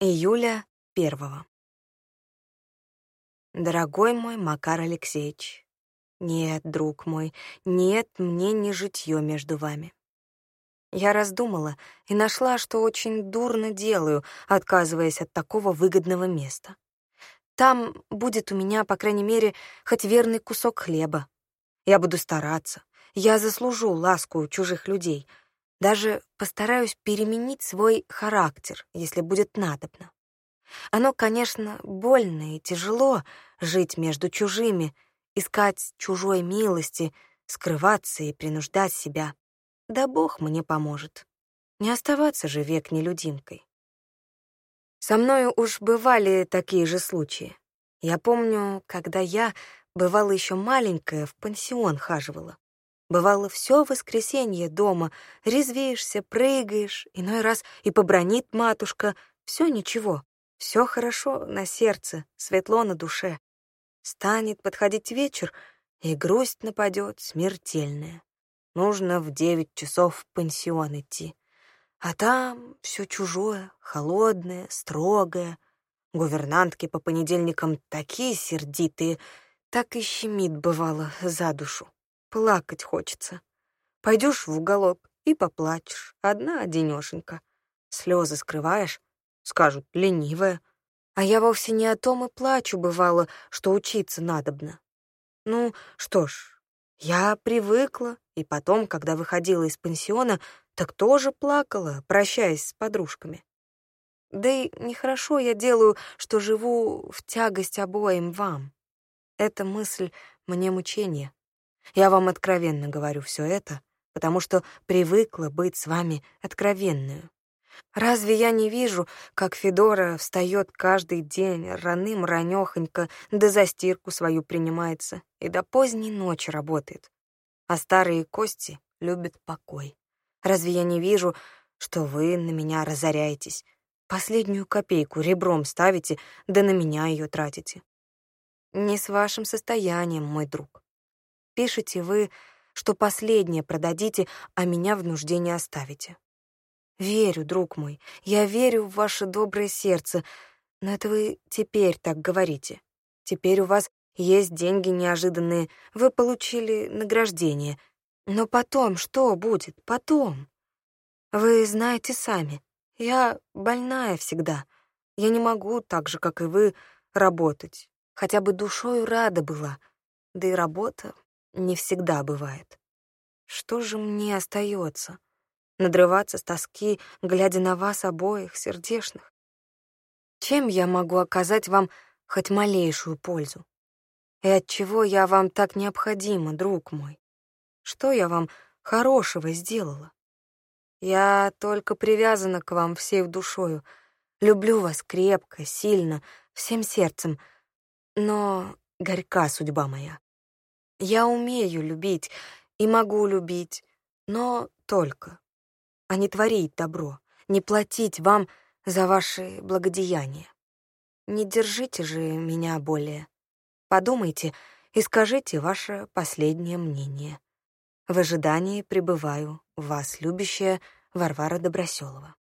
Июля первого. Дорогой мой Макар Алексеевич, нет, друг мой, нет, мне не житье между вами. Я раздумала и нашла, что очень дурно делаю, отказываясь от такого выгодного места. Там будет у меня, по крайней мере, хоть верный кусок хлеба. Я буду стараться. Я заслужу ласку чужих людей. Даже постараюсь переменить свой характер, если будет надобно. Оно, конечно, больно и тяжело жить между чужими, искать чужой милости, скрываться и принуждать себя. Да Бог мне поможет. Не оставаться же век нелюдимкой. Со мною уж бывали такие же случаи. Я помню, когда я, бывала еще маленькая, в пансион хаживала. Бывало, все воскресенье дома, резвишься, прыгаешь, иной раз и побронит матушка, все ничего, все хорошо на сердце, светло на душе. Станет подходить вечер, и грусть нападет смертельная. Нужно в девять часов в пансион идти. А там все чужое, холодное, строгое. Гувернантки по понедельникам такие сердитые, так и щемит бывало за душу. Плакать хочется. Пойдешь в уголок и поплачешь, одна одинешенька. Слезы скрываешь, скажут, ленивая. А я вовсе не о том и плачу, бывало, что учиться надобно. Ну, что ж, я привыкла, и потом, когда выходила из пансиона, так тоже плакала, прощаясь с подружками. Да и нехорошо я делаю, что живу в тягость обоим вам. Эта мысль мне мучение. Я вам откровенно говорю все это, потому что привыкла быть с вами откровенную. Разве я не вижу, как Федора встает каждый день раным ранёхонько, да за стирку свою принимается и до поздней ночи работает? А старые кости любят покой. Разве я не вижу, что вы на меня разоряетесь, последнюю копейку ребром ставите, да на меня ее тратите? Не с вашим состоянием, мой друг. Пишете вы, что последнее продадите, а меня в нужде не оставите. Верю, друг мой, я верю в ваше доброе сердце, но это вы теперь так говорите. Теперь у вас есть деньги неожиданные, вы получили награждение. Но потом что будет? Потом? Вы знаете сами, я больная всегда. Я не могу так же, как и вы, работать. Хотя бы душою рада была. Да и работа не всегда бывает. Что же мне остается? надрываться с тоски, глядя на вас обоих, сердешных. Чем я могу оказать вам хоть малейшую пользу? И от чего я вам так необходима, друг мой? Что я вам хорошего сделала? Я только привязана к вам всей душою, люблю вас крепко, сильно, всем сердцем, но горька судьба моя. Я умею любить и могу любить, но только а не творить добро, не платить вам за ваши благодеяния. Не держите же меня более. Подумайте и скажите ваше последнее мнение. В ожидании пребываю, вас любящая Варвара Доброселова.